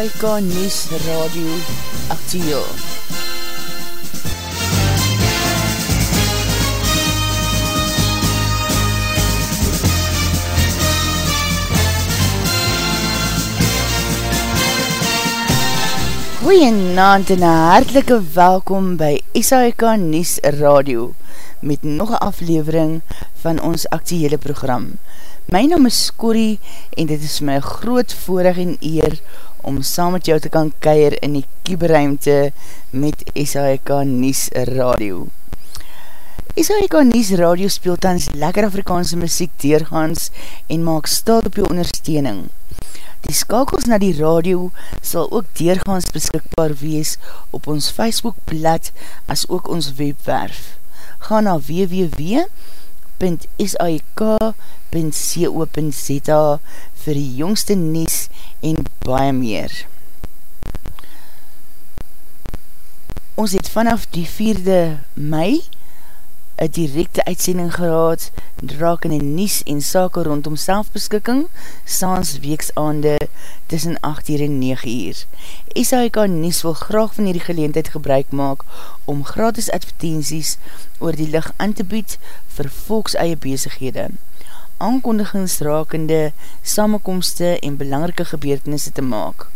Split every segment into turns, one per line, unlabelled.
SAIK News Radio Actieel. Goeienavond en hartelike welkom by SAIK Nies Radio met nog een aflevering van ons actiehele program. My naam is Corrie en dit is my groot voorig en eer om saam met jou te kan keir in die kieberuimte met SAIK Nies Radio. SAIK Nies Radio speelt tans lekker Afrikaanse muziek deurgaans en maak staat op jou ondersteuning. Die skakels na die radio sal ook deurgaans beskikbaar wees op ons Facebookblad as ook ons webwerf. Ga na www.sik.co.za vir die jongste nies en baie meer. Ons het vanaf die 4de mei een directe uitsending gehad draak in die nies en sake rondom selfbeskikking saans weeksaande tussen 8 uur en 9 uur. SHK Nies wil graag van hierdie geleentheid gebruik maak om gratis advertenties oor die licht aan te bied vir volks eie bezighede. Aankondigings rakende samenkomste en belangrike gebeurtenisse te maak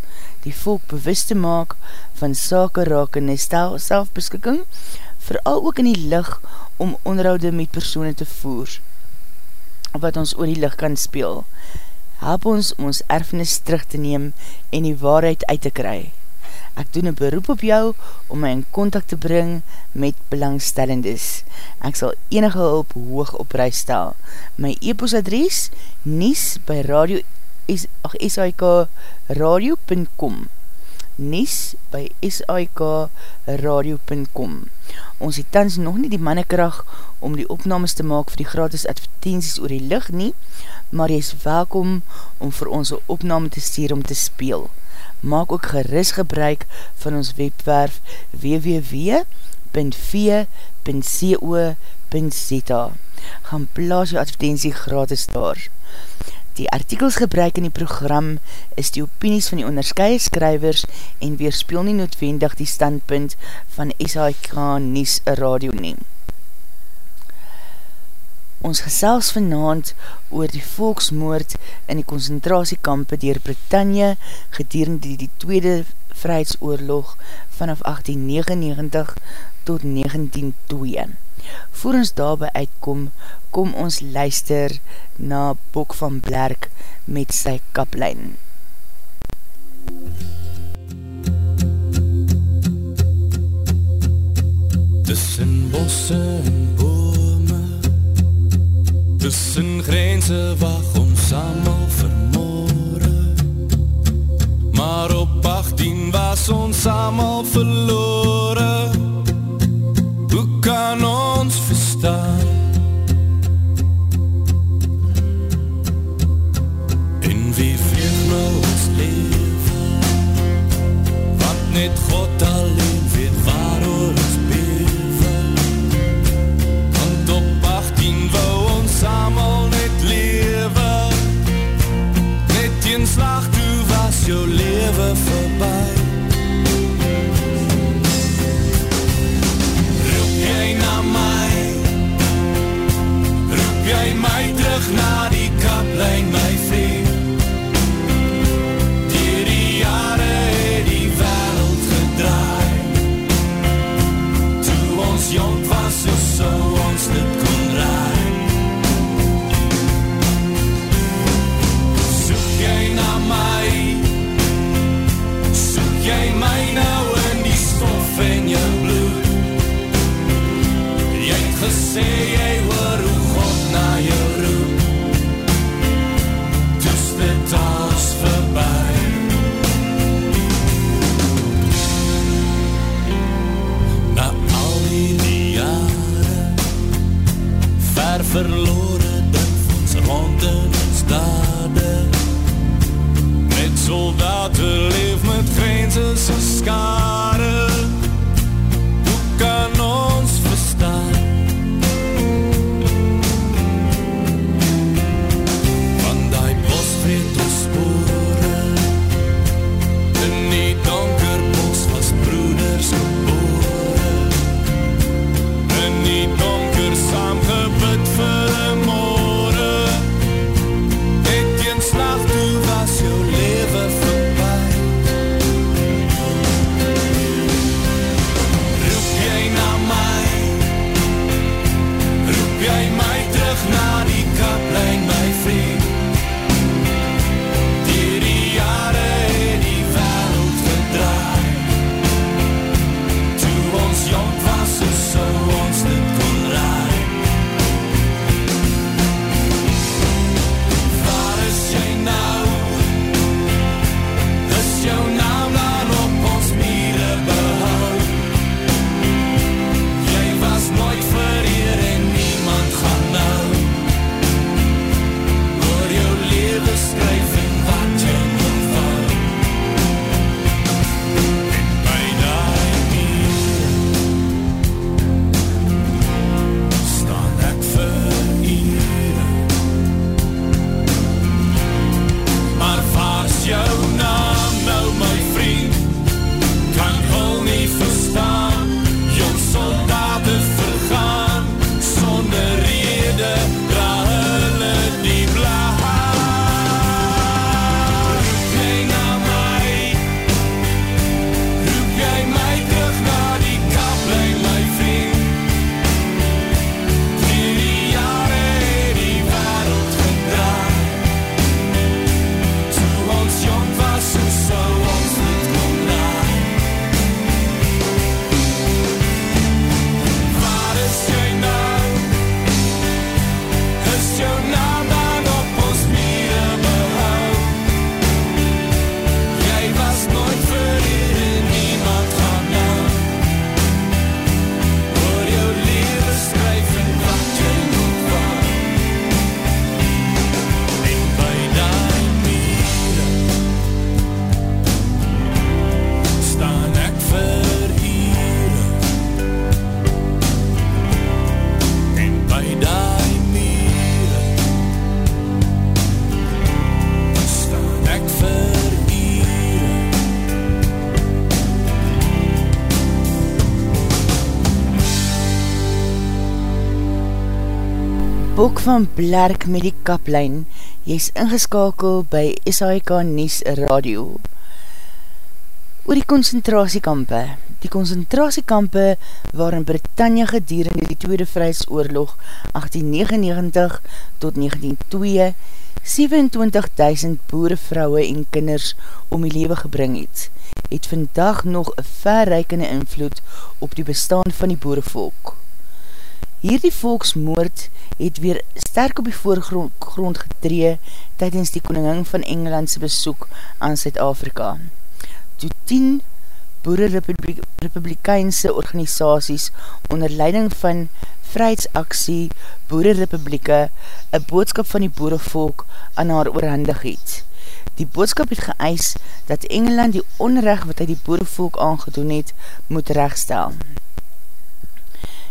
die volk bewust te maak van sake rakende selfbeskikking, vooral ook in die licht om onderhoude met persoene te voer, wat ons oor die licht kan speel. Help ons om ons erfenis terug te neem en die waarheid uit te kry. Ek doen een beroep op jou om my in contact te bring met belangstellendes. Ek sal enige hulp hoog op prijs stel. My e-postadres nies by radio sik.radio.com Nies by sik.radio.com Ons het tans nog nie die mannekracht om die opnames te maak vir die gratis advertenties oor die licht nie, maar jy is welkom om vir ons opname te stuur om te speel. Maak ook geris gebruik van ons webwerf www.v.co.za Gaan plaas jou advertentie gratis daar. Die artikels gebruik in die program is die opinies van die onderskeie skrywers en weerspeel nie noodwendig die standpunt van SHK Nies Radio neem. Ons gesels vanavond oor die volksmoord in die concentratiekampe dier Britannia gedurende die, die Tweede Vrijheidsoorlog vanaf 1899 tot 1902. Voor ons daarby uitkom, kom ons luister na Bok van Blerk met sy kaplijn.
Tussen bosse en Tussen grense wacht ons samen vermoorde Maar op 18 was ons samen verloren
van Blerk met die kaplijn, jy is ingeskakel by SAIK Nies Radio. Oor die concentratiekampe. Die concentratiekampe waarin Britannia gedurende die Tweede Vrijheidsoorlog 1899 tot 1902 27.000 boerevrouwe en kinders om die lewe gebring het, het vandag nog een verreikende invloed op die bestaan van die boerevolk. Hierdie volksmoord het weer sterk op die voorgrond getree tydens die koningin van Engelandse besoek aan Zuid-Afrika. Toe 10 boererepublikeinse organisaties onder leiding van Vrijheidsaksie Boererepublieke een boodskap van die boerevolk aan haar oorhandig het. Die boodskap het geëis dat Engeland die onrecht wat hy die boerevolk aangedoen het, moet rechtstel.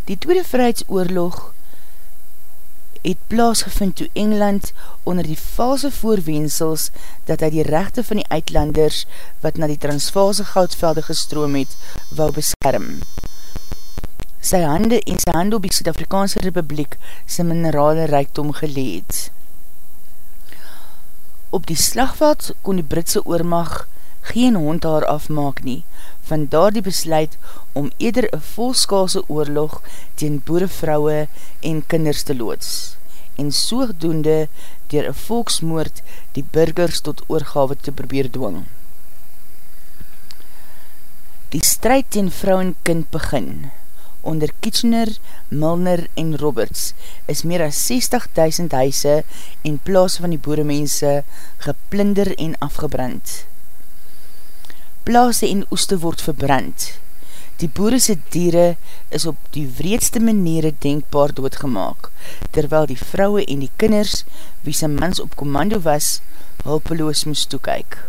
Die Tweede Vrijheidsoorlog het plaasgevind toe Engeland onder die valse voorwensels dat hy die rechte van die uitlanders wat na die transvalse goudvelde gestroom het, wou beskerm. Sy hande en sy hande op die Suid-Afrikaanse Republiek sy minerale reiktom geleed. Op die slagveld kon die Britse oormag geen hond haar afmaak nie, van daar die besluit om eder een volskaalse oorlog teen boerevrouwe en kinders te loods, en soogdoende dier een volksmoord die burgers tot oorgave te probeer dwing. Die strijd teen vrou en kind begin. Onder Kitchener, Milner en Roberts is meer as 60.000 huise en plaas van die boeremense geplinder en afgebrand plase en oeste word verbrand. Die boerese diere is op die wreedste maniere denkbaar doodgemaak, terwyl die vrouwe en die kinders, wie sy mans op commando was, hulpeloos moest toekyk.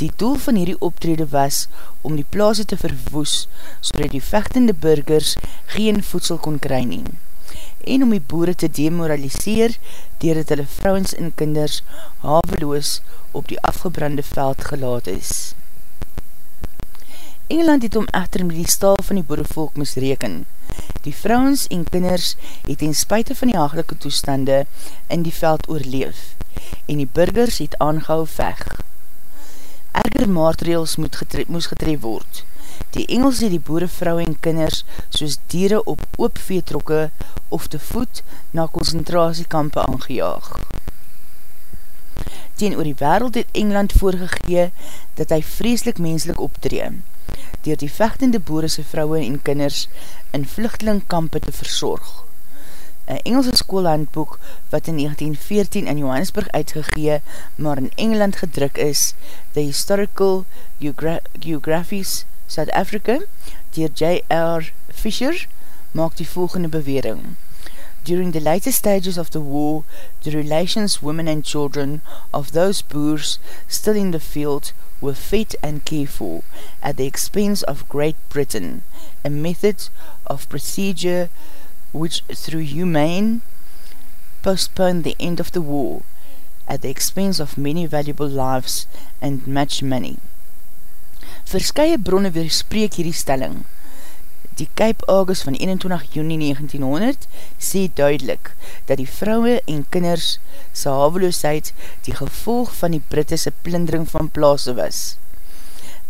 Die doel van hierdie optrede was om die plase te verwoes, so die vechtende burgers geen voedsel kon kry nie, en om die boere te demoraliseer, dier dat hulle vrouwens en kinders haveloos op die afgebrande veld gelaat is. Engeland het om echter met die staal van die boerevolk misreken. Die vrouwens en kinders het in spuite van die hagelike toestande in die veld oorleef en die burgers het aangehou veg. Erger maatregels moet getre moes getref word. Die Engels het die boerevrouw en kinders soos diere op oopveetrokke of te voet na concentratiekampe aangejaag. Teen oor die wereld het Engeland voorgegee dat hy vreselik menslik optreem dier die vechtende boerese vrouwe en kinders in vluchtelingkampe te verzorg. Een Engelse schoolhandboek wat in 1914 in Johannesburg uitgegee, maar in Engeland gedruk is, The Historical Geogra Geographies South Africa, dier J.R. Fisher, maak die volgende bewering. During the later stages of the war, the relations women and children of those boers still in the field were fed and cared for at the expense of Great Britain, a method of procedure which through humane postponed the end of the war at the expense of many valuable lives and much money. Verskye bronne weerspreek hierdie stelling. Die Cape August van 21 juni 1900 sê duidelik dat die vrouwe en kinders sy haveloosheid die gevolg van die Britse plindering van plaase was.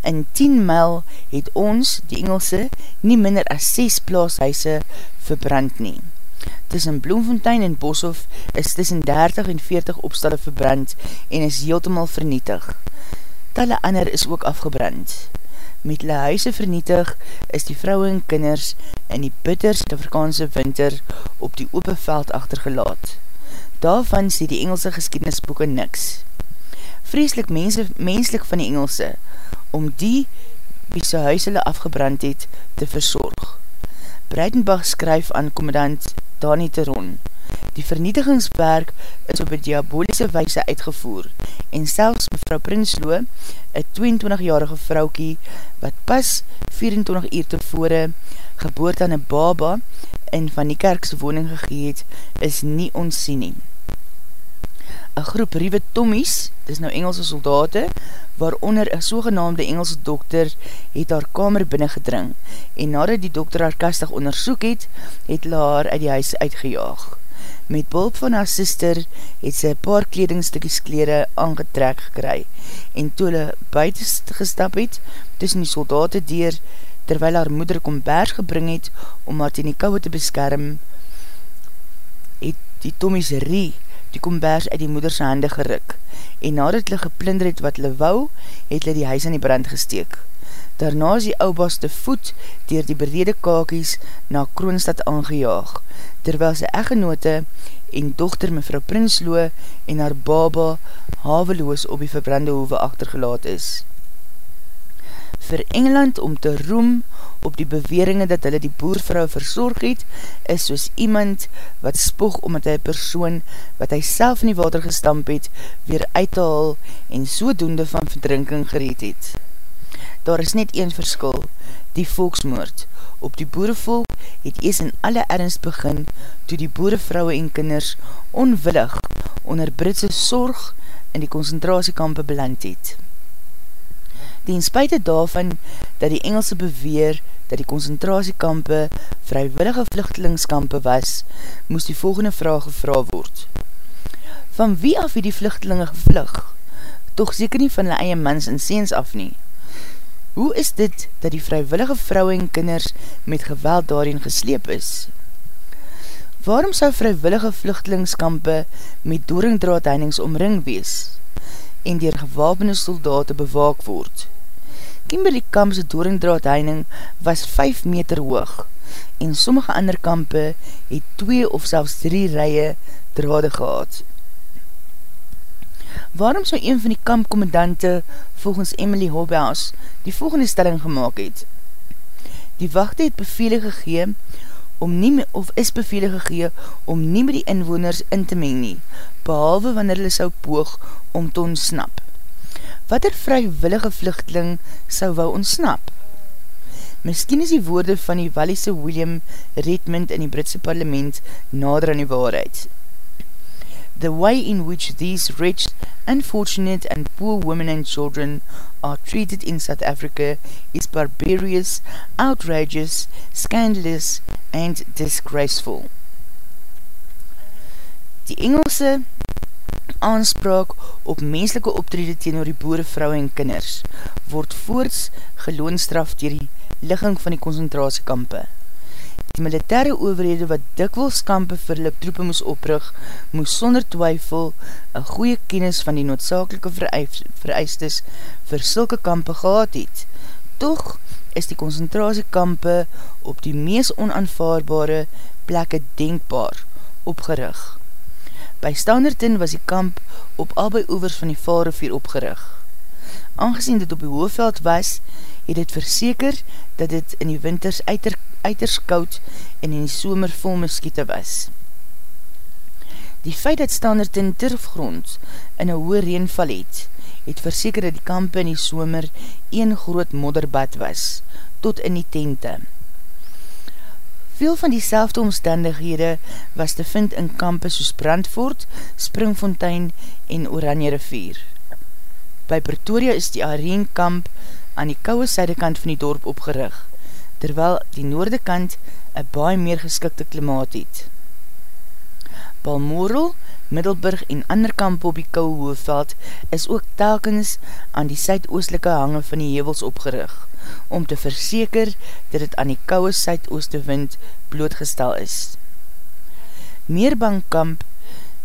In 10 mil het ons, die Engelse, nie minder as 6 plaashuise verbrand nie. Tussen Bloemfontein en Boshoff is tussen 30 en 40 opstalle verbrand en is heeltemal vernietig. Talle ander is ook afgebrand met hulle huise vernietig, is die vrouwe en kinders in die bitter Suid-Afrikaanse winter op die open veld achtergelaat. Daarvan sê die Engelse geskiednisboeken niks. Vreeslik mense, menslik van die Engelse, om die wie sy huis hulle afgebrand het, te verzorg. Breitenbach skryf aan commandant Dani Teron, Die vernietigingswerk is op een diabolise wijse uitgevoer en selfs mevrou Prinsloo, een 22-jarige vroukie, wat pas 24 uur tevore geboort aan een baba in Van die Kerkse woning gegeet, is nie ontsien nie. Een groep Riewe Tommies, dis nou Engelse soldate, waaronder een sogenaamde Engelse dokter, het haar kamer binnengedring en nadat die dokter haar kastig onderzoek het, het hulle haar uit die huis uitgejaag. Met bulp van haar sister het sy paar kledingstukkies kleren aangetrek gekry en toe hulle buiten gestap het tussen die soldaten dier terwyl haar moeder kombers gebring het om haar ten die kouwe te beskerm het die Tommies Rie die kombers uit die moederse hande geruk en nadat hulle geplinder het wat hulle wou, het hulle die huis aan die brand gesteek. Daarna is die oubas te voet dier die berede kakies na Kroonstad aangejaag, terwyl sy eggenote en dochter mevrou Prinsloo en haar baba haveloos op die verbrande hoeve achtergelaat is. Vir Engeland om te roem op die beweringe dat hulle die boervrou verzorg het, is soos iemand wat spog omdat hy persoon wat hy self in die water gestamp het, weer uithaal en sodoende van verdrinking gereed het. Daar is net een verskil, die volksmoord. Op die boerevolk het ees in alle ernst begin toe die boerevrouwe en kinders onwillig onder Britse sorg in die concentratiekampe beland het. Ten spuite daarvan dat die Engelse beweer dat die concentratiekampe vrywillige vluchtelingskampe was, moes die volgende vraag gevra word. Van wie af het die vluchtelinge gevlug? Toch seker nie van hulle eie mans en seens af nie. Hoe is dit dat die vrywillige vrouwe en kinders met geweld daarin gesleep is? Waarom sou vrywillige vluchtelingskampe met doringdraadheinings omring wees en dier gewapende soldate bewaak word? Kimberley Kampse doringdraadheining was 5 meter hoog en sommige ander kampe het 2 of selfs 3 rye drade gehad. Waarom sou een van die kampkommandante volgens Emily Hobhouse die volgende stelling gemaakt het? Die wachte het bevele gegee om nie, of is bevele gegee om nie met die inwoners in te meng nie, behalwe wanneer hulle sou poog om te ontsnap. Wat er vrywillige vluchteling sou wou ontsnap? Miskien is die woorde van die Wallise William Redmond in die Britse parlement nader aan die waarheid. The way in which these rich, unfortunate and poor women and children are treated in South Africa is barbarous, outrageous, scandalous and disgraceful. Die Engelse aanspraak op menselike optrede teenoor die boere, vrou en kinders word voorts geloonstraf dier die ligging van die concentratiekampe. Militaire overhede wat dikwels kampe vir hulle troepen moes oprug, moes sonder twyfel een goeie kennis van die noodzakelike vereistes vir sulke kampe gehad het. Toch is die concentratiekampe op die mees onaanvaarbare plekke denkbaar opgerig. By Standerton was die kamp op albei oevers van die Vaalrivier opgerig. Aangezien dit op die hoofveld was, het het verseker dat dit in die winters uiter, uiters koud en in die somer vol muskiete was. Die feit dat Standerton turfgrond in een hoë reenval het, het verseker dat die kamp in die somer een groot modderbad was, tot in die tente. Veel van die selfde omstandighede was te vind in kampe soos Brandvoort, Springfontein en Oranje rivier. By Pretoria is die Areenkamp aan die kouwe sydekant van die dorp opgerig, terwyl die noorde kant een baie meer geskikte klimaat het. Balmoral, Middelburg en ander kamp op die kouwe hoofveld is ook telkens aan die suidoostelike hange van die hevels opgerig om te verseker dat het aan die kouwe suidooste wind blootgestel is. Meerbankkamp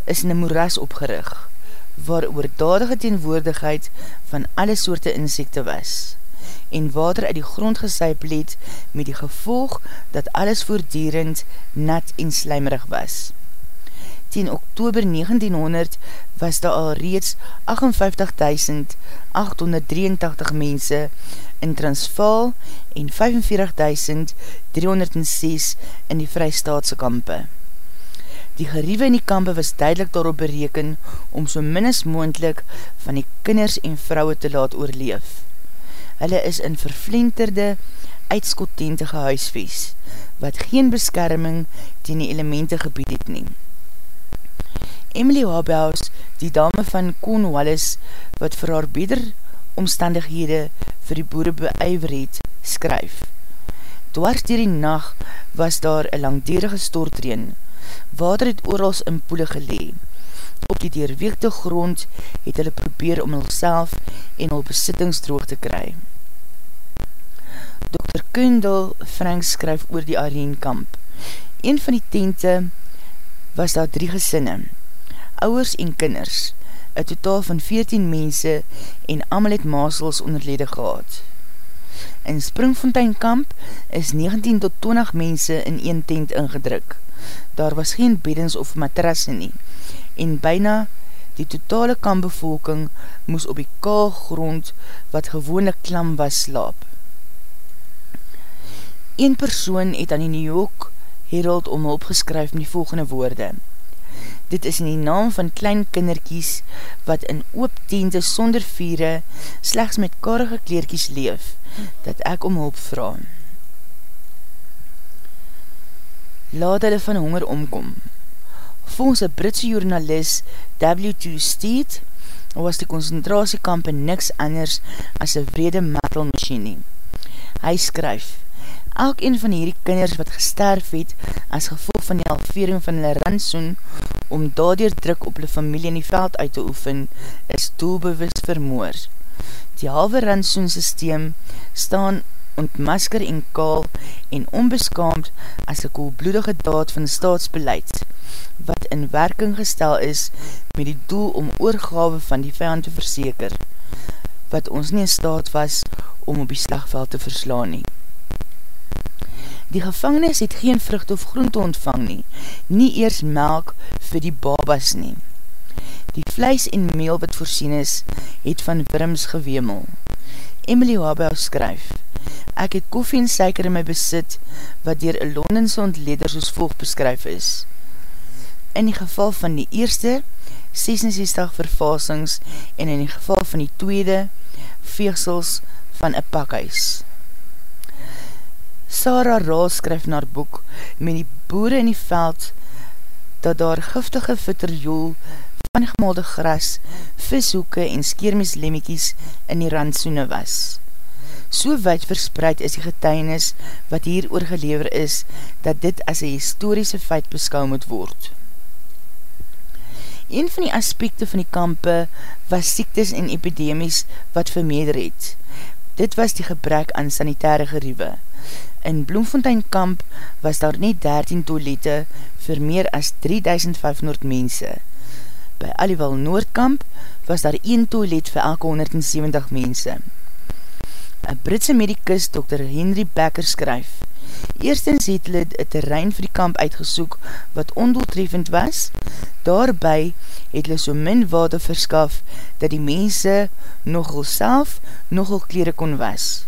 is in een moeras opgerig, waar oordadige teenwoordigheid van alle soorte insekte was, en water uit die grond gesuipel het met die gevolg dat alles voordierend nat en slijmerig was. Tien oktober 1900 was daar al reeds 58.883 mense in Transvaal en 45.306 in die Vrystaatse kampe. Die geriewe in die kampe was duidelik daarop bereken om so minnes moendlik van die kinders en vrouwe te laat oorleef. Hulle is in vervlenterde, uitskottente gehuisvies, wat geen beskerming ten die elemente gebied het neem. Emily Hobhouse, die dame van Cornwallis, wat vir haar beter omstandighede vir die boere beijver het, skryf. Dwars dier die nacht was daar een langdierige stortreen, Water het oorals in poele gelee. Op die deurweekte grond het hulle probeer om hulle en hul besittings droog te kry. Dr. Kundel Frank skryf oor die areenkamp. Een van die tente was daar drie gesinne, ouwers en kinders, een totaal van 14 mense en amal het maasels onderlede gehad. In Springfonteinkamp is 19 tot 20 mense in een tent ingedruk. Daar was geen beddens of matrasse nie en byna die totale kampbevolking moes op die kaal grond wat gewone klam was slaap. Een persoon het aan die New York Herald om hulp geskryf met die volgende woorde. Dit is in die naam van klein kinderkies wat in oop tente sonder viere slechts met karige kleerkies leef, dat ek om hulp vraag. Laat hulle van honger omkom. Volgens een Britse journalist W2 Steed was die concentratiekamp niks anders as een vrede metal machine. Hy skryf, Elk een van hierdie kinders wat gesterf het as gevolg van die halvering van hulle randsoen om daardoor druk op hulle familie in die veld uit te oefen, is doelbewus vermoor. Die halve randsoen systeem staan ontmasker en kaal en onbeskaamd as een koelbloedige daad van staatsbeleid, wat in werking gestel is met die doel om oorgave van die vijand te verseker, wat ons nie in staat was om op die slagveld te verslaan nie. Die gevangenis het geen vrucht of groente ontvang nie, nie eers melk vir die babas nie. Die vleis en meel wat voorsien is, het van wurms gewemel. Emily Wabel skryf, Ek het koffie en suiker in my besit, wat dier een Londense ontleder soos volg beskryf is. In die geval van die eerste, 66 vervasings, en in die geval van die tweede, veegsels van een pakhuis. Sarah Raas skryf na boek met die boere in die veld dat daar giftige vitterjoel van gemaalde gras, vishoeke en skeermislemmiekies in die randsoene was. So wijd verspreid is die getuinis wat hier oorgelever is dat dit as een historische feit beskou moet word. Een van die aspekte van die kampe was siektes en epidemies wat vermeder het. Dit was die gebrek aan sanitaire geriewe. In Bloemfonteinkamp was daar nie 13 toilette vir meer as 3500 mense. By Aliwal Noordkamp was daar 1 toilet vir elke 170 mense. Een Britse medicus, Dr. Henry Becker, skryf, Eerstens het hulle een terrein vir die kamp uitgesoek wat ondoeltreffend was, daarby het hulle so min water verskaf dat die mense nogal self nogal kleren kon was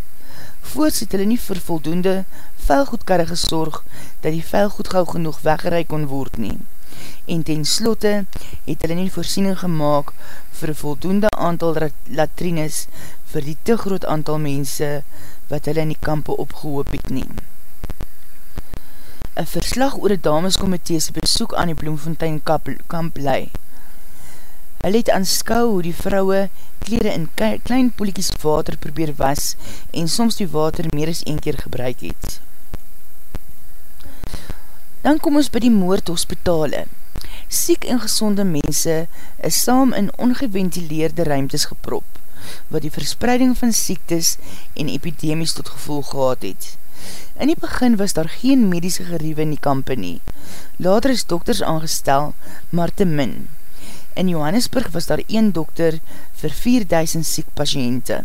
voorts het hulle nie vir voldoende vuilgoedkarre gesorg dat die vuilgoed gauw genoeg weggereik kon word nie. En ten slotte het hulle nie voorsiening gemaakt vir voldoende aantal latrines vir die te groot aantal mense wat hulle in die kampe opgehoop het nie. Een verslag oor die dameskomiteese besoek aan die Bloemfontein kamp lei. Hulle het aanskou hoe die vrouwe kleren in klein poeliekies water probeer was en soms die water meer as een keer gebruik het. Dan kom ons by die moordhospitale. Siek en gezonde mense is saam in ongeventileerde ruimtes geprop, wat die verspreiding van siektes en epidemies tot gevoel gehad het. In die begin was daar geen medische geriewe in die company. Later is dokters aangestel, maar te min. In Johannesburg was daar een dokter vir 4000 siek patiënte.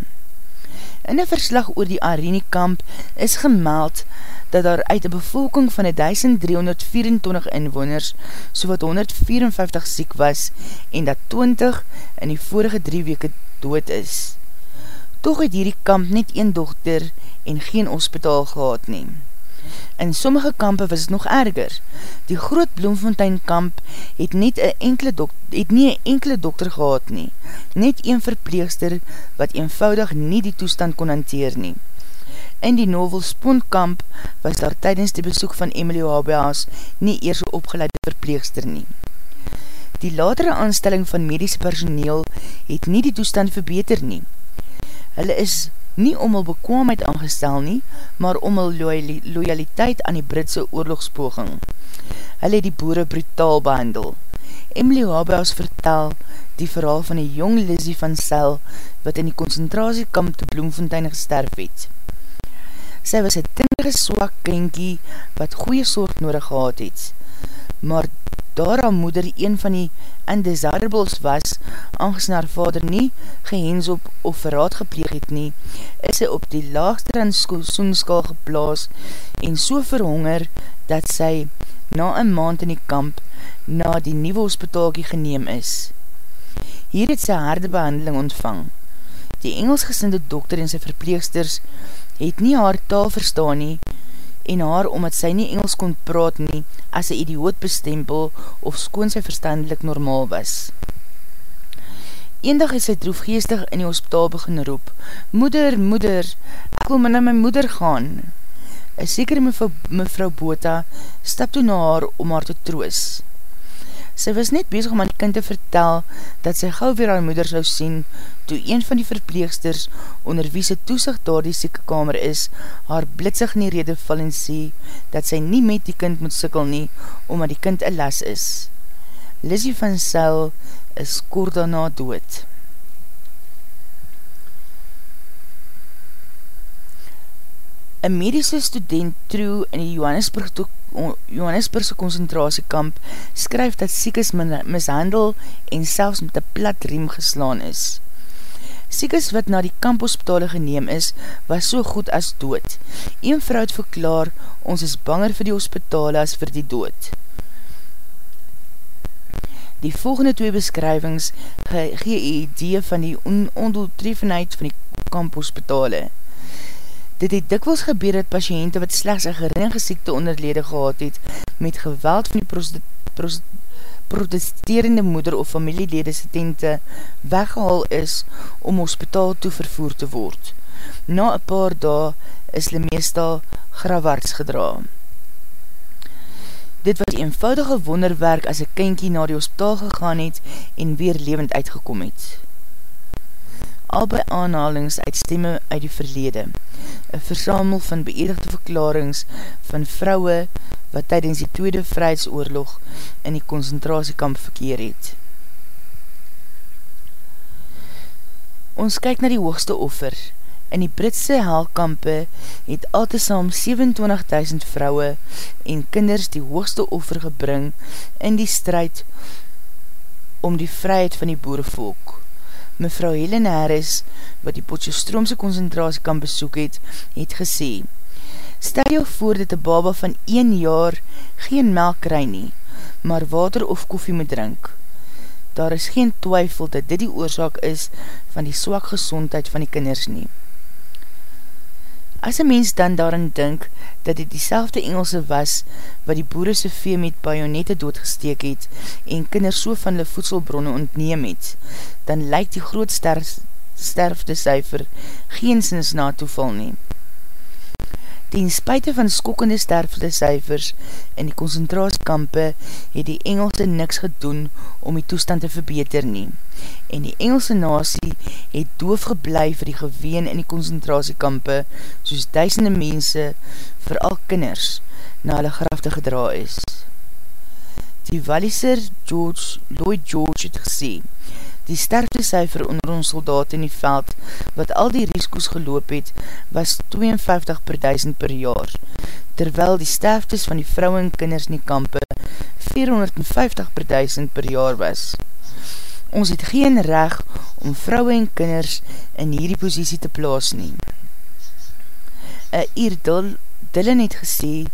In een verslag oor die Arenie-kamp is gemeld dat daar uit die bevolking van 1324 inwoners so wat 154 siek was en dat 20 in die vorige drie weke dood is. Toch het hierdie kamp net een dokter en geen hospitaal gehad neem. In sommige kampe was het nog erger. Die groot Bloemfontein kamp het, net een enkele het nie een enkele dokter gehad nie. Net een verpleegster wat eenvoudig nie die toestand kon hanteer nie. In die Novel Spoonkamp was daar tydens die besoek van Emily Habeas nie eers opgeleide verpleegster nie. Die latere aanstelling van medische personeel het nie die toestand verbeter nie. Hulle is nie om hul bekwaamheid aangestel nie, maar om hul loyaliteit aan die Britse oorlogspoging. Hulle het die boere brutaal behandel. Emily Habehaus vertel die verhaal van die jong Lizzie van Sel wat in die concentratiekamp te Bloemfontein gesterf het. Sy was een tindige swak kinkie wat goeie soort nodig gehad het, maar daar haar moeder een van die undesirables was, aangezien haar vader nie gehens op of verraad gepleeg het nie, is sy op die laagste ransoenskaal geplaas en so verhonger dat sy na een maand in die kamp na die nieuwe hospitaalkie geneem is. Hier het sy harde behandeling ontvang. Die Engelsgesinde dokter en sy verpleegsters het nie haar taal verstaan nie en haar omdat sy nie Engels kon praat nie as sy idioot bestempel of skoon sy verstandelik normaal was. Eendag het sy droefgeestig in die hospitaal begin roep, Moeder, moeder, ek wil my na my moeder gaan. Een sekere mevrou, mevrou Bota stap toe na haar om haar te troos. Sy was net bezig om aan die kind te vertel dat sy gauw weer haar moeder sou sien toe een van die verpleegsters onder wie sy toezicht daar die siekekamer is, haar blitsig in die rede val en sê dat sy nie met die kind moet sikkel nie, omdat die kind een las is. Lizzie van Sel is kort daarna dood. Een medische student True in die Johannesburg Johannesburgse concentratiekamp skryf dat siekes mishandel en selfs met een plat riem geslaan is. Siekes wat na die kamphospitale geneem is, was so goed as dood. Een vrou het verklaar, ons is banger vir die hospitale as vir die dood. Die volgende twee beskrywings gee een idee van die on ondoeltreffenheid van die kamphospitale. Dit het dikwels gebeur dat patiënte wat slechts een geringe siekte onderlede gehad het, met geweld van die protesterende moeder of familielede setente weggehaal is om hospitaal toe vervoer te word. Na een paar dae is hulle meestal grawarts gedra. Dit was eenvoudige wonderwerk as een kinkie na die hospitaal gegaan het en weer levend uitgekom het albei aanhalings uit stemme uit die verlede. Een versamel van beëdigde verklarings van vrouwe wat tydens die Tweede Vrijheidsoorlog in die concentratiekamp verkeer het. Ons kyk na die hoogste offer. In die Britse haalkampe het altesaam 27.000 vrouwe en kinders die hoogste offer gebring in die strijd om die vryheid van die boerevolk mevrou Helen Harris, wat die Potjestroomse concentratie kan besoek het, het gesê, Stel jou voor dat die baba van 1 jaar geen melk kry nie, maar water of koffie moet drink. Daar is geen twyfel dat dit die oorzaak is van die swak gezondheid van die kinders nie. As een mens dan daarin dink dat dit die Engelse was wat die boere se vee met bajonette doodgesteek het en kinders so van hulle voedselbronne ontneem het, dan lyk die groot sterf, sterfte cijfer geen sins na toeval neem. Ten spuite van skokkende sterfde cijfers in die concentratiekampe het die Engelse niks gedoen om die toestand te verbeter nie. En die Engelse nasie het doof geblei vir die geween in die concentratiekampe soos duisende mense, vooral kinders, na hulle grafte gedra is. Die Walliser George, Lloyd George het gesê, Die sterfte cijfer onder ons soldaat in die veld, wat al die riskoes geloop het, was 52 per duisend per jaar, terwyl die sterftes van die vrou en kinders in die kampe 450 per duisend per jaar was. Ons het geen reg om vrou en kinders in hierdie posiesie te plaas nie. Een eer Dylan het gesê,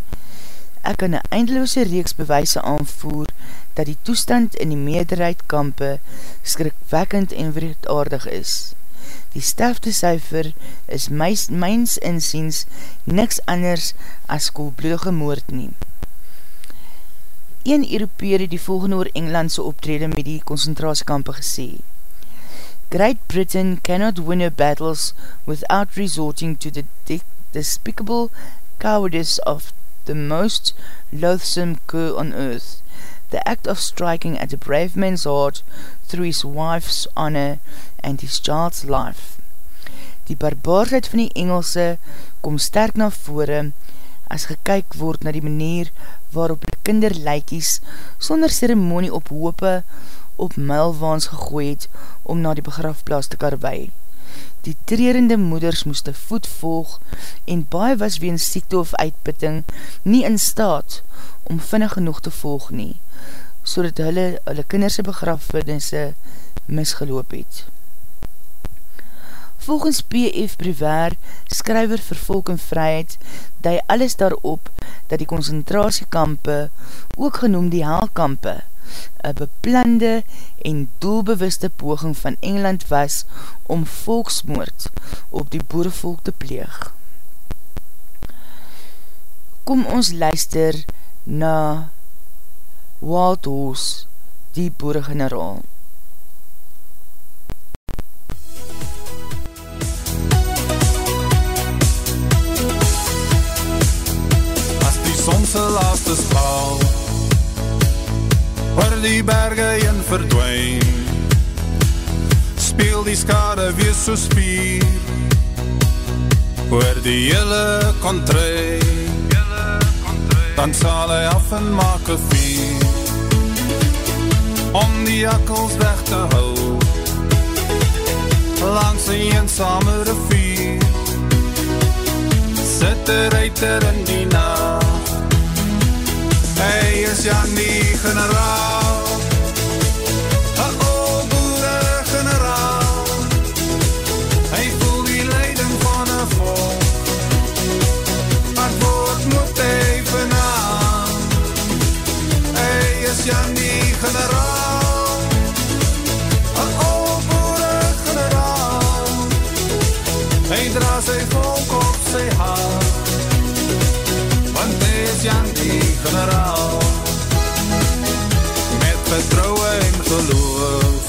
ek kan een eindeloose reeks bewijse aanvoer dat die toestand in die meerderheid kampe skrikwekkend en wreedaardig is. Die sterfte cijfer is mys, myns inziens niks anders as koelbloege moord nie. Een Europeer het die volgende oor Engelandse optrede met die concentratiekampe gesê. Great Britain cannot win her battles without resorting to the despicable cowardice of the most loathsome cur on earth the act of striking at a brave man's heart through his wife's honor and his child's life. Die barbaarsheid van die Engelse kom sterk na vore as gekyk word na die manier waarop die kinderlijkies sonder ceremonie op hoope op muilwaans gegooi het om na die begrafplaas te karwei. Die treerende moeders moest die voet volg en baie was weens siekte of uitputting nie in staat om vinnig genoeg te volg nie, so dat hulle hulle kinderse begrafnisse misgeloop het. Volgens P.F. Brewer, skryver vir volk en vryheid, die alles daarop dat die concentratiekampe, ook genoem die haalkampe, een beplande en doelbewuste poging van Engeland was om volksmoord op die boerevolk te pleeg. Kom ons luister na Wild Horse, die boeregeneraal.
As die son se laaste spaal oor die berge heen verdwijn. Speel die skade weer so spier. Oor die hele kontree dan sal hy af en maak een vier om die akkels weg te hou. Langs die eensame rivier. Sit er uiter in die nacht Hy is Jan die generaal. Een oude boere generaal. Hy voel die leiding van een volk. Maar woord moet hy vanaan Hy is Jan die generaal. Met vertrouwe en geloof.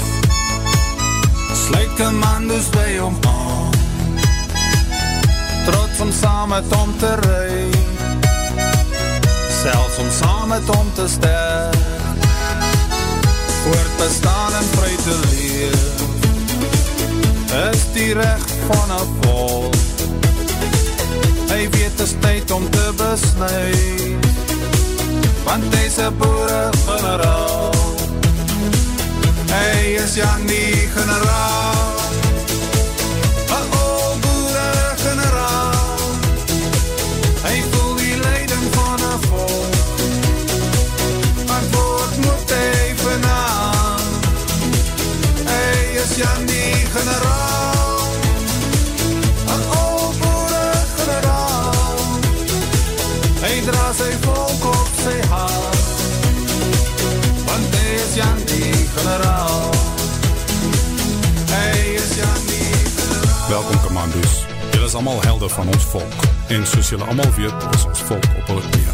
Sluit commandos by hom aan. Trots om saam met hom te rui Selfs om saam met hom te ster Voort bestaan en vry te leef Is die recht van een volk. Hy weet is tyd om te besluit Want hy is een boere generaal Hy is Jan die generaal
Welkom commando's. Julle is allemaal helde van ons volk. En soos julle allemaal weet, is ons volk op hulle knie.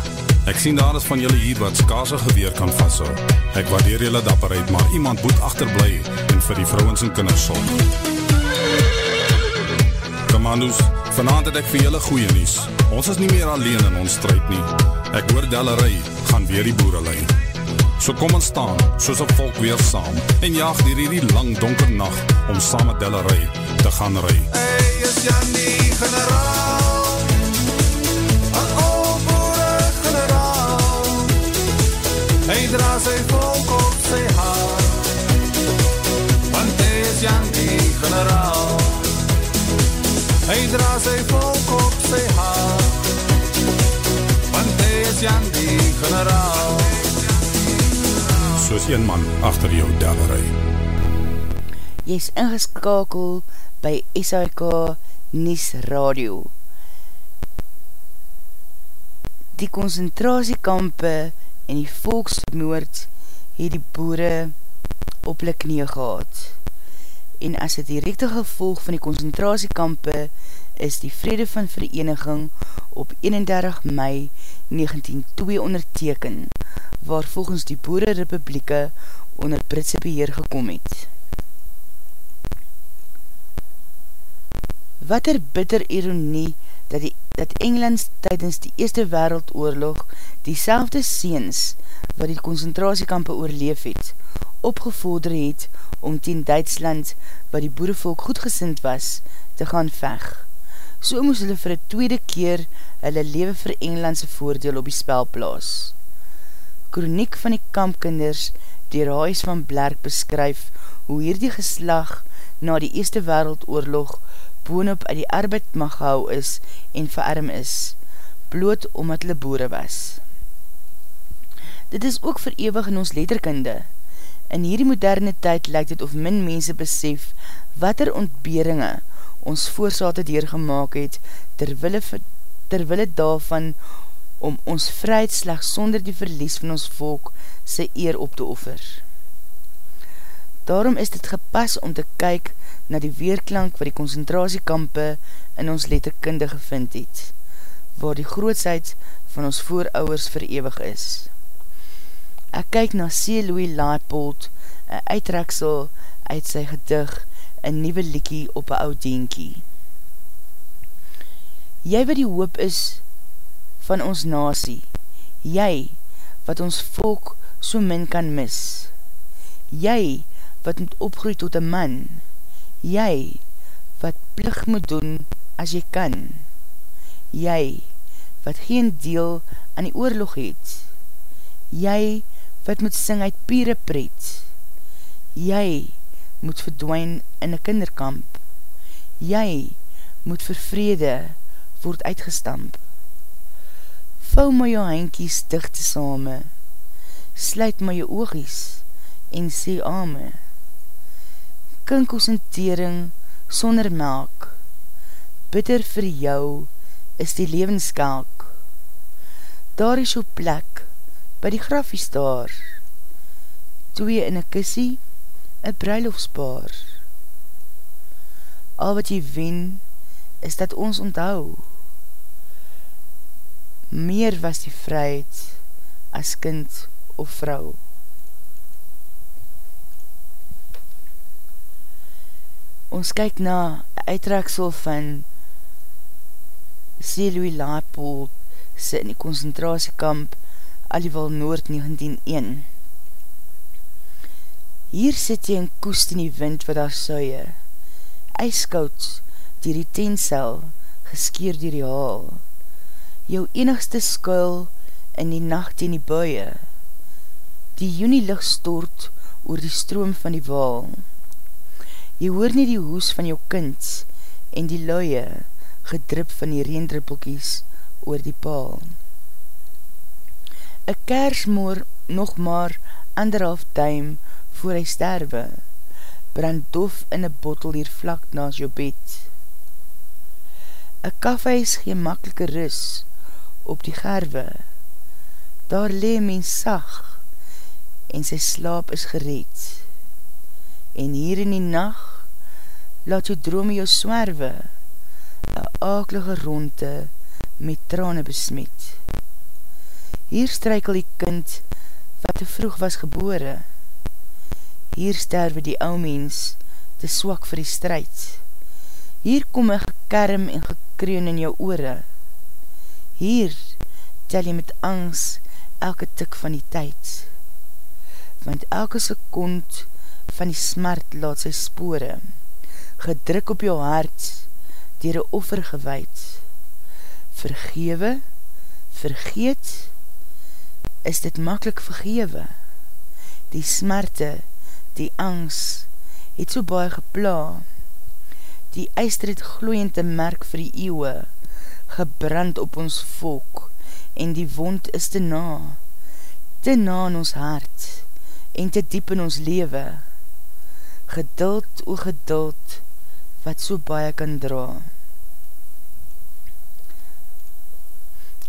Ek sien daar is van julle hier wat skaarse geweer kan vasthou. Ek waardeer julle dapperheid, maar iemand moet achterblij en vir die vrouwens en kinders sorg. Commando's, vanavond het ek vir julle goeie nies. Ons is nie meer alleen in ons strijd nie. Ek hoor Dellery gaan weer die boerelei. So kom ons staan, soos een volk weer saam, en jaag dier hierdie lang donker nacht, om saam met Dellery te gaan rui.
Hy is Jan die generaal. Een oude boere generaal. Hy dra sy volk op sy haal Want hy is Jan die generaal. Hy dra sy volk op sy haal Want hy is Jan die generaal.
Soos een man achter jou Dellery.
Jy is ingeskakel by SAK Nies Radio. Die concentratiekampe en die volksmoord het die boere op hulle knie gehad. En as het directe gevolg van die concentratiekampe is die vrede van vereniging op 31 mei 1902 onderteken, waar volgens die boere republieke onder Britse beheer gekom het. Wat er bitter ironie dat, die, dat Engeland tydens die Eerste Wereldoorlog die selfde seens wat die concentratiekampe oorleef het, opgevorder het om teen Duitsland, wat die boerevolk goedgesind was, te gaan veg. So moes hulle vir die tweede keer hulle lewe vir Engelandse voordeel op die spel plaas. kroniek van die kampkinders dier Huis van Blerk beskryf hoe hierdie geslag na die Eerste Wereldoorlog boonop uit die arbeid mag hou is en verarm is, bloot omdat hulle boere was. Dit is ook verewig in ons letterkunde. In hierdie moderne tyd lyk dit of min mense besef wat er ontberinge ons voorsate deurgemaak het terwille, terwille daarvan om ons vryheid slechts sonder die verlies van ons volk sy eer op te offer. Daarom is dit gepas om te kyk na die weerklank wat die concentratiekampe in ons letterkunde gevind het, waar die grootsheid van ons voorouwers verewig is. Ek kyk na C. Louis Leipold, een uitreksel uit sy gedig, een nieuwe liekie op een oud dienkie. Jy wat die hoop is van ons nasie, jy wat ons volk so min kan mis, jy wat moet opgroei tot een man, jy wat plig moet doen as jy kan, jy wat geen deel aan die oorlog het, jy wat wat moet sing uit pure pret. Jy moet verdwijn in een kinderkamp. Jy moet vir vrede word uitgestamp. Vou my jou hankies dichte same, sluit my jou oogies en sê ame. Kinkelsentering sonder melk, bitter vir jou is die levenskelk. Daar is jou plek, by die grafies daar, twee in een kissie, een bruilofspaar. Al wat jy wen, is dat ons onthou. Meer was die vryheid as kind of vrou. Ons kyk na uitreksel van C. Louis Lapold se in die concentratiekamp Aliwal Noord 1901 Hier sit jy in koest in die wind wat daar suie, ijskoud dier die tensel, geskeer dier die haal, jou enigste skuil in die nacht en die buie, die juni licht stort oor die stroom van die waal, jy hoor nie die hoes van jou kind en die luie gedrip van die reendrippelkies oor die paal. Een kersmoor nog maar anderhalf duim voor hy sterwe, brand dof in een bottel hier vlak naas jou bed. Een kafhuis gee makkelike rus op die gerwe, daar lee mens sag en sy slaap is gereed. En hier in die nacht laat jou drome jou swerwe, een akelige ronde met trane besmet. Hier strykel die kind wat te vroeg was gebore. Hier sterwe die ou mens te swak vir die strijd. Hier kom een gekerm en gekreun in jou oore. Hier tel jy met angst elke tik van die tyd. Want elke sekond van die smart laat sy spore, gedruk op jou hart, dier een offer gewaad. Vergewe, vergeet, is dit makkelijk vergewe. Die smerte, die angst, het so baie gepla. Die eister het gloeiend merk vir die eeuwe, gebrand op ons volk, en die wond is te na, te na in ons hart, en te diep in ons lewe. Geduld o geduld, wat so baie kan dra.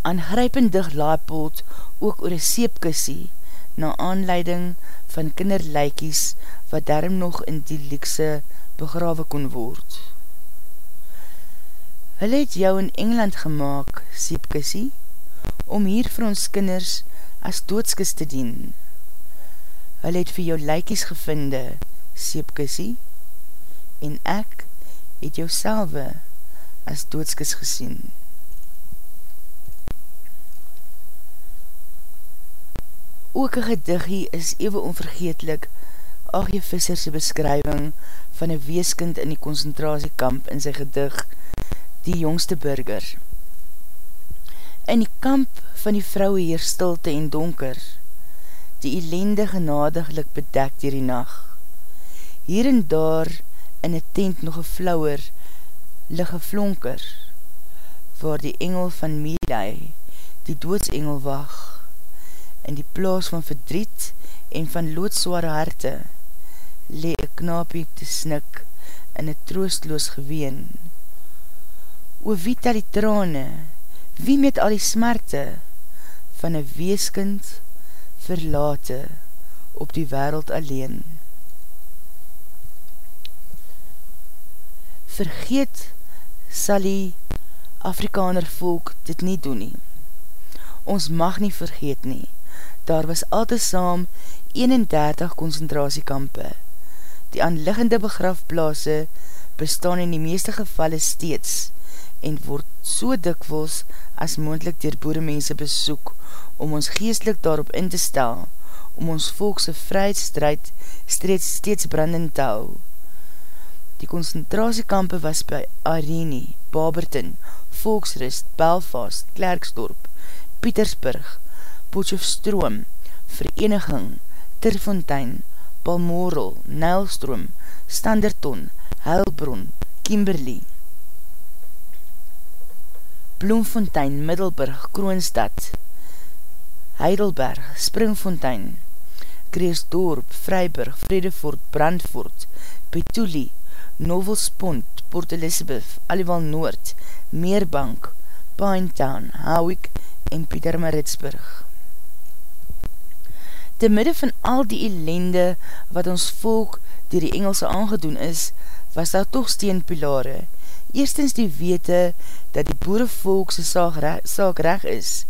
Aangrypendig laapold ook oor een seepkissie na aanleiding van kinderlijkies wat daarom nog in die liekse begrawe kon word. Hulle het jou in Engeland gemaakt, seepkissie, om hier vir ons kinders as doodskis te dien. Hulle het vir jou lijkies gevinde, seepkissie, en ek het jou salwe as doodskis gesien. Ook een gediggie is ewe onvergeetlik Agje Visserse beskrywing van een weeskind in die concentratiekamp in sy gedig Die Jongste Burger. In die kamp van die vrouwe hier stilte en donker, die elende genadiglik bedek dier die nacht. Hier en daar in een tent nog een flauwer, ligge flonker, waar die engel van Melai, die doodsengel wag, in die plaas van verdriet en van loodzware harte, lee een knapie te snik in een troostloos geween. O wie tel die trane, wie met al die smarte, van een weeskind verlate op die wereld alleen. Vergeet sal die Afrikaner volk dit nie doen nie. Ons mag nie vergeet nie. Daar was altyd saam 31 concentratiekampe. Die aanliggende begrafplaase bestaan in die meeste gevalle steeds en word so dikwels as moendlik dier boeremense besoek om ons geestelik daarop in te stel, om ons volkse vryheidsstrijd steeds, steeds brandend te hou. Die concentratiekampe was by Areni, Baberton, Volksrust, Belfast, Klerksdorp, Pietersburg, Potjofstroom, Vereniging, Terfontein, Balmoral, Nijlstroom, Standerton, Heilbron, Kimberley, Bloemfontein, Middelburg, Kroonstad, Heidelberg, Springfontein, Kreersdorp, Vryburg, Vredefort, Brandfort, Petuli, Novelspont, Port Elizabeth, Aliwal Noord, Meerbank, Pinetown, Howick en Pieter Maritsburg. Te midde van al die ellende wat ons volk dier die Engelse aangedoen is, was daar toch steenpilare. Eerstens die wete dat die boerevolk sy saak, saak reg is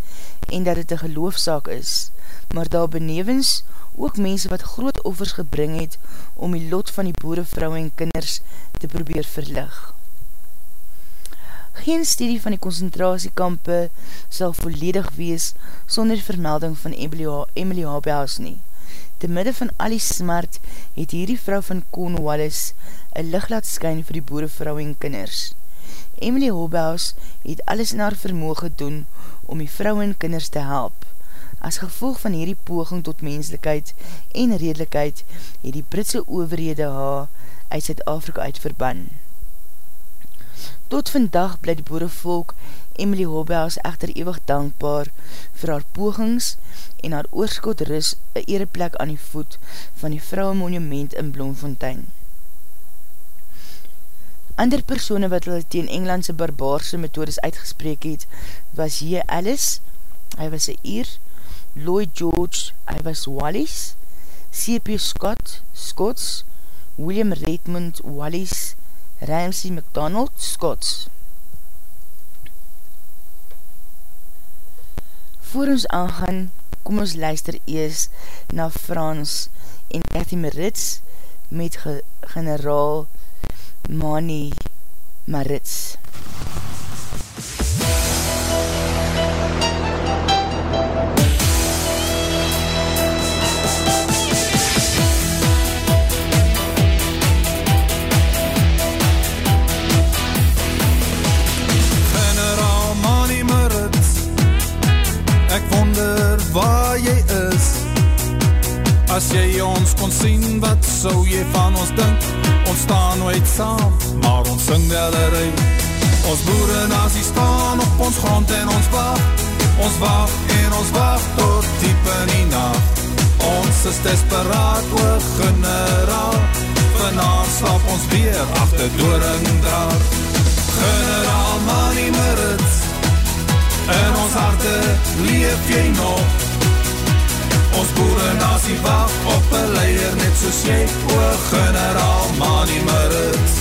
en dat het een geloofsaak is, maar daar benevens ook mense wat groot offers gebring het om die lot van die boerevrou en kinders te probeer verlig. Geen studie van die concentratiekampe sal volledig wees sonder vermelding van Emily Habehaus nie. Te midde van al die smart het hierdie vrou van Cornwallis een licht laat skyn vir die boerevrou en kinders. Emily Hobhaus het alles in haar vermoog gedoen om die vrou en kinders te help. As gevolg van hierdie poging tot menslikheid en redelijkheid het die Britse overhede haar uit Zuid-Afrika uit verban. Tot vandag bly die boerevolk Emily Hobhaus echter ewig dankbaar vir haar pogings en haar oorskot ris een ereplek aan die voet van die vrouwe monument in Bloemfontein. Ander persone wat hulle teen Engelandse barbaarse methodes uitgespreek het, was J. Ellis, hy was een Ier, Lloyd George, hy was Wallis, C.P. Scott, Scots, William Redmond, Wallis, Ramsey MacDonald, Scots. Voor ons aangaan, kom ons luister ees na Frans en Cathy Maritz met ge generaal Mani Maritz.
Generaal waar jy is As jy ons kon sien, wat sou jy van ons dink? Ons staan nooit saam, maar ons sing wellery. Ons boere nasie staan op ons grond en ons wacht. Ons wacht en ons wacht tot diep in die nacht. Ons is desperaat oor generaal. Vanavond slap ons weer achter doorringdraad. Generaal Mani Meritz, in ons harte leef jy nog. Ons boere nasie wacht op een leier net soos jy O generaal Mani Maritz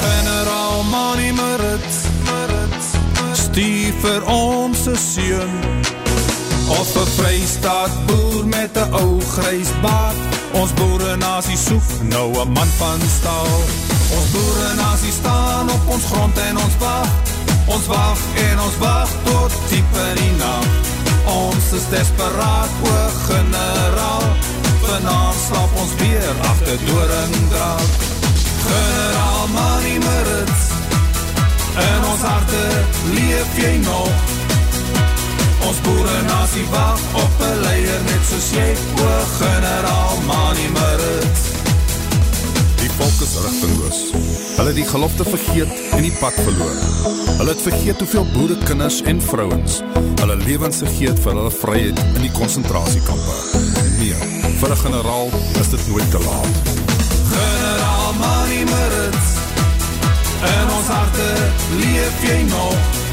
Generaal Mani Maritz Stief vir ons seun Ons 'n Vrystaat boer met 'n ou grys baard. Ons boere nasie soek nou 'n man van staal. Ons boere nasie staan op ons grond en ons wag. Ons wag en ons wag tot diep in die nag. Ons is desperaat oor generaal.
Vanaand slaap ons weer agter doringdraad. Generaal Marie Merits. In ons harte leef jy nog
soos jy, o generaal Mani Marit.
Die volk is richtingloos. Hulle het die gelofte vergeet en die pad verloor. Hulle het vergeet hoeveel boere, kinders en vrouwens hulle levens vergeet vir hulle vryheid in die concentratiekampe. Nee, vir een generaal is dit nooit te laat.
Generaal Mani Marit, in ons harte leef jy nog.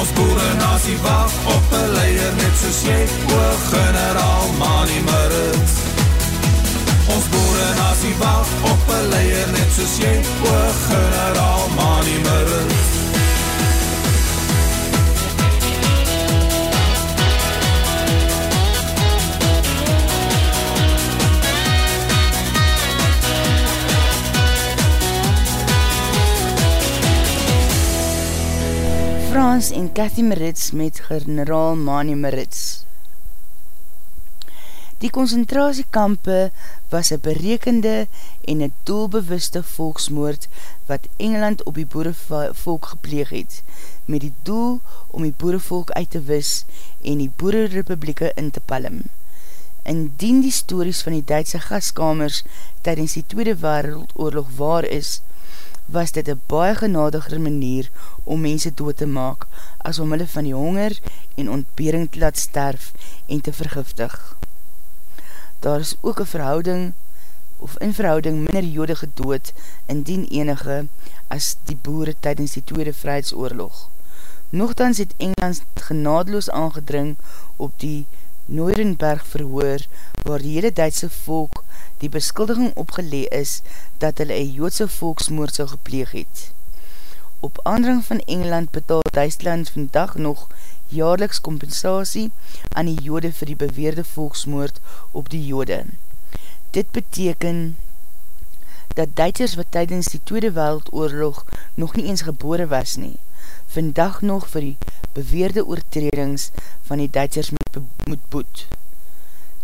Ons boere nasie wacht op een leier net soos jy, o generaal Mani Marit. Ons boere nasie wacht op een leier net soos jy, o generaal Mani Marit.
Frans en Cathy Maritz met generaal Mani Maritz. Die concentratiekampe was een berekende en een doelbewuste volksmoord wat Engeland op die boerevolk gepleeg het, met die doel om die boerevolk uit te wis en die boererepublieke in te palm. Indien die stories van die Duitse gaskamers tydens die Tweede Wereldoorlog waar is, was dit een baie genadiger manier om mense dood te maak as om hulle van die honger en ontbering te laat sterf en te vergiftig. Daar is ook een verhouding of in verhouding minder jode gedood indien enige as die boere tydens die Tweede Vrijheidsoorlog. Nogthans het Engeland genadeloos aangedring op die Neurenberg verhoor waar die hele Duitse volk die beskuldiging opgelee is dat hulle een joodse volksmoord sal gepleeg het. Op aandring van Engeland betaal Duitsland vandag nog jaarliks compensatie aan die jode vir die beweerde volksmoord op die jode. Dit beteken dat Duitsers wat tydens die Tweede Wereldoorlog nog nie eens gebore was nie, vandag nog vir die beweerde oortredings van die Duitsers moet, moet boet.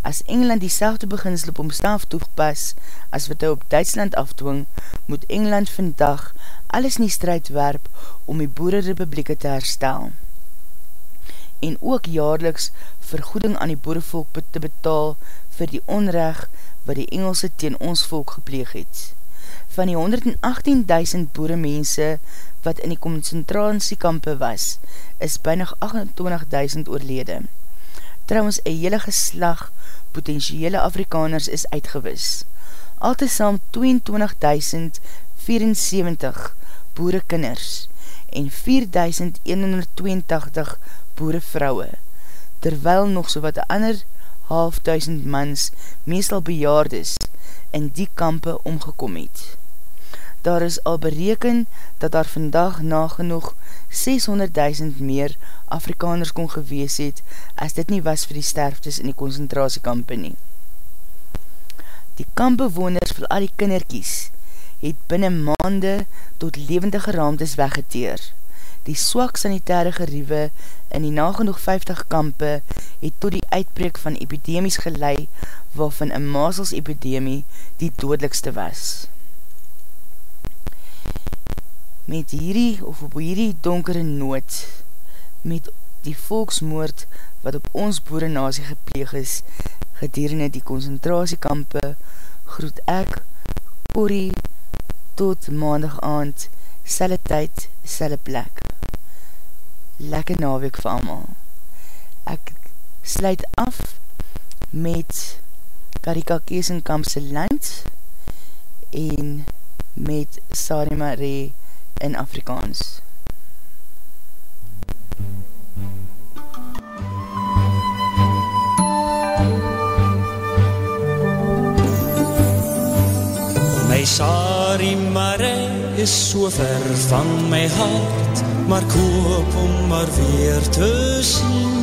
As Engeland die selfde beginsel op homself toegepas as wat hy op Duitsland afdwing, moet Engeland vandag alles nie strijd werp om die boererepublieke te herstel. En ook jaarliks vergoeding aan die boerevolk te betaal vir die onrecht wat die Engelse teen ons volk gepleeg het. Van die 118.000 boeremense wat in die concentratiekampe was, is byna 28.000 oorlede. Trouwens, een hele geslag potentiële Afrikaners is uitgewis. Altesaam 22.074 boerekinders en 4.182 boerevrouwe, terwyl nog so wat ander half duisend mans meestal bejaard is in die kampe omgekom het. Daar is al bereken dat daar vandag nagenoeg 600.000 meer Afrikaners kon gewees het as dit nie was vir die sterftes in die concentratiekampe nie. Die kampbewoners vir al die kinderkies het binnen maande tot levendige raamtes weggeteer. Die swak sanitaire geriewe in die nagenoeg 50 kampe het tot die uitbreek van epidemies gelei waarvan een mazels epidemie die doodlikste was met hierdie of op hierdie donkere nood met die volksmoord wat op ons boere nasie gepleeg is gedurende die concentratiekampe groet ek Corrie tot maandag aand selle tyd, selle plek. Lekker naweek vir allemaal ek sluit af met Karika Keesenkampse land en met Sari Marie in Afrikaans.
My sari mare is so ver van my hart, maar koop om maar weer te sien.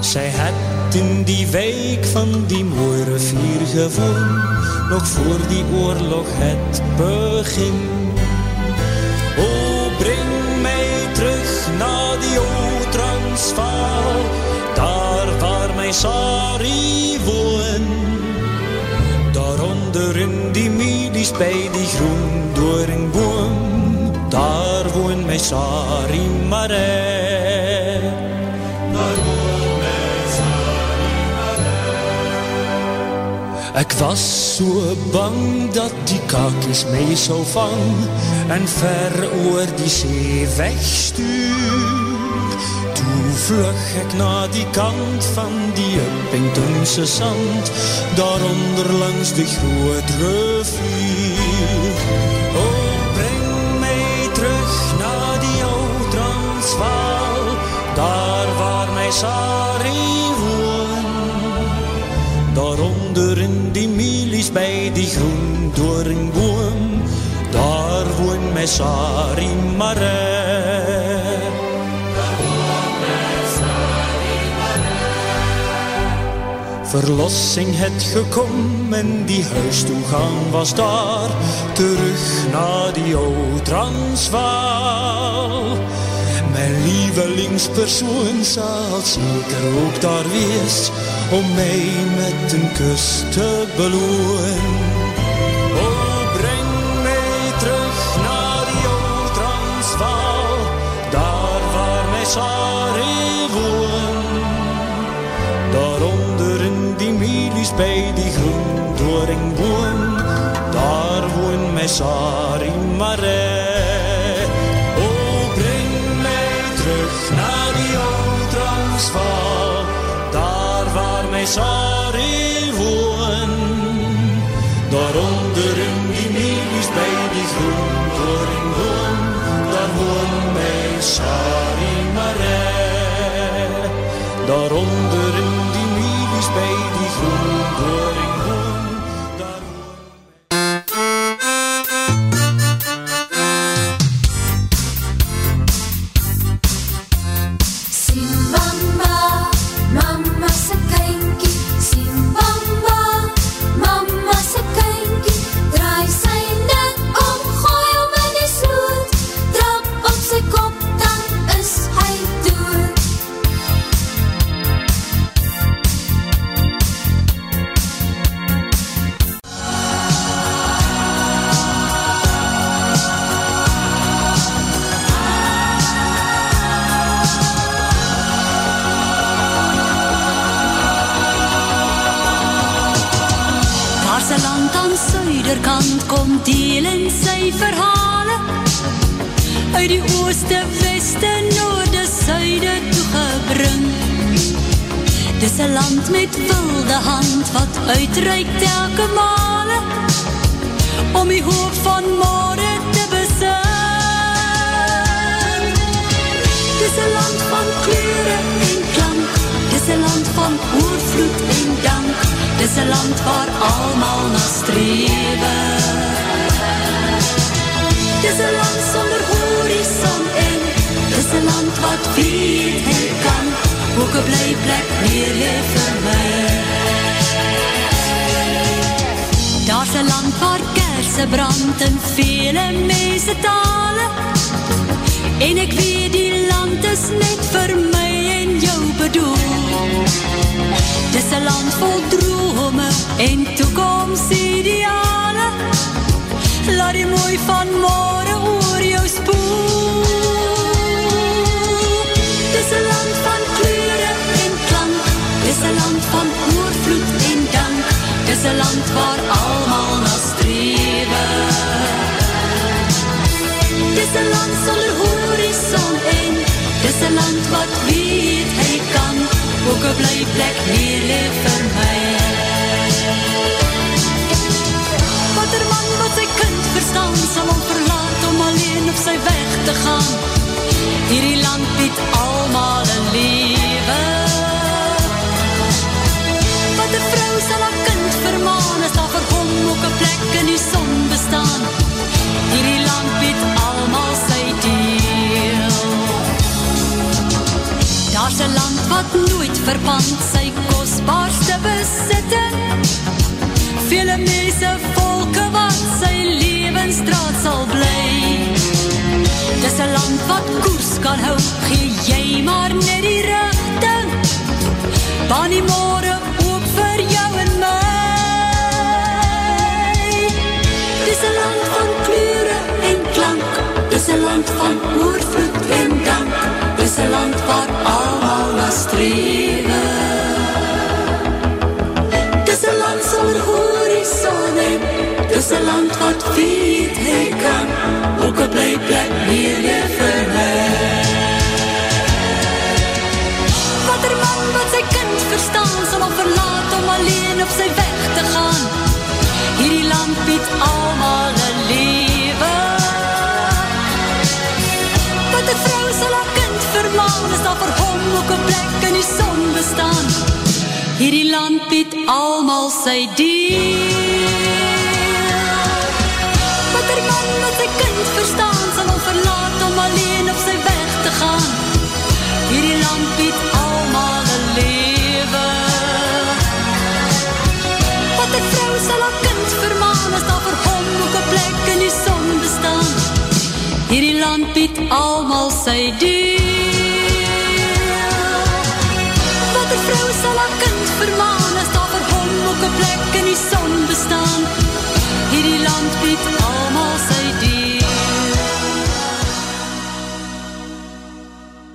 Sy het in die week van die mooie rivier gewoon, nog voor die oorlog het begin. Transvaal, daar waar my Sari woon. Daaronder in die milies by die groen dooringboom, daar woon my Sari Mare. Ek was so bang dat die kakies my sal vang en ver oor die see wegstuur. Toe vlug ek na die kant van die Uppingtonse sand, daaronder langs die groot rivier. Oh, bring my terug na die oud Transvaal, daar waar my Sari die milies by die groen doringboom, daar woon my Sari Maree. Verlossing het gekom en die huis toegang was daar. Terug na die oud Transvaal My lievelingspersoon sal zeker ook daar wees Om my met een kus te beloon. O, breng my terug na die oud Transvaal Daar waar my Sari woon. Daaronder in die milies by die groen doringboom Daar woon my Sari Maree
telke male om die hoop van môre te besin. Dis 'n land van kleure en klank, dis 'n land van oorvloed en dank. Dis 'n land waar almal na strewe. Dis 'n land sonder horison en dis 'n land wat weet hy kan ook 'n blyplek weer hê vir my. Daar's 'n land waar kerse brand in vele mense tale. En ek weet die land is net vir my en jou bedoel. Dis 'n land vol drome en toekomsideale. Laat die mooi van môre oor jou spoel. 'n land waar almal na strewe. Dis 'n land sonder horison en dis 'n land wat weet hy kan ook 'n blyplek hier lê vir my. Watter man wat sy kind verstaan sal hom verlaat om alleen op sy weg te gaan. Hierdie land bied almal 'n lewe. Son bestaan. Hierdie land bied almal sy deel. Daar's 'n land wat nooit verpand sy kosbaarste besitte. Vele mense, volke wat sy lewensstraat sal bly. Dis 'n land wat koers kan hou, gee jy maar net die rigting. Baan die môre Dis 'n land waar almal na strewe. Dis 'n land sonder hoop Dis een land wat weet hy kan. Ook een blijplek meer weer vir my Wat er man wat sy kind verstaan Sal al verlaat om alleen op sy weg te gaan. Hierdie land bied allemaal Vrou sal haar kind vermaan Is daar vir hom ook een plek in die son bestaan? Hierdie land bied allemaal sy deel. Wat er man wat sy kind verstaan Hierdie land bied allemaal sy deel. Wat een vrou sal haar kind vermaan Is daar vir hom ook een plek in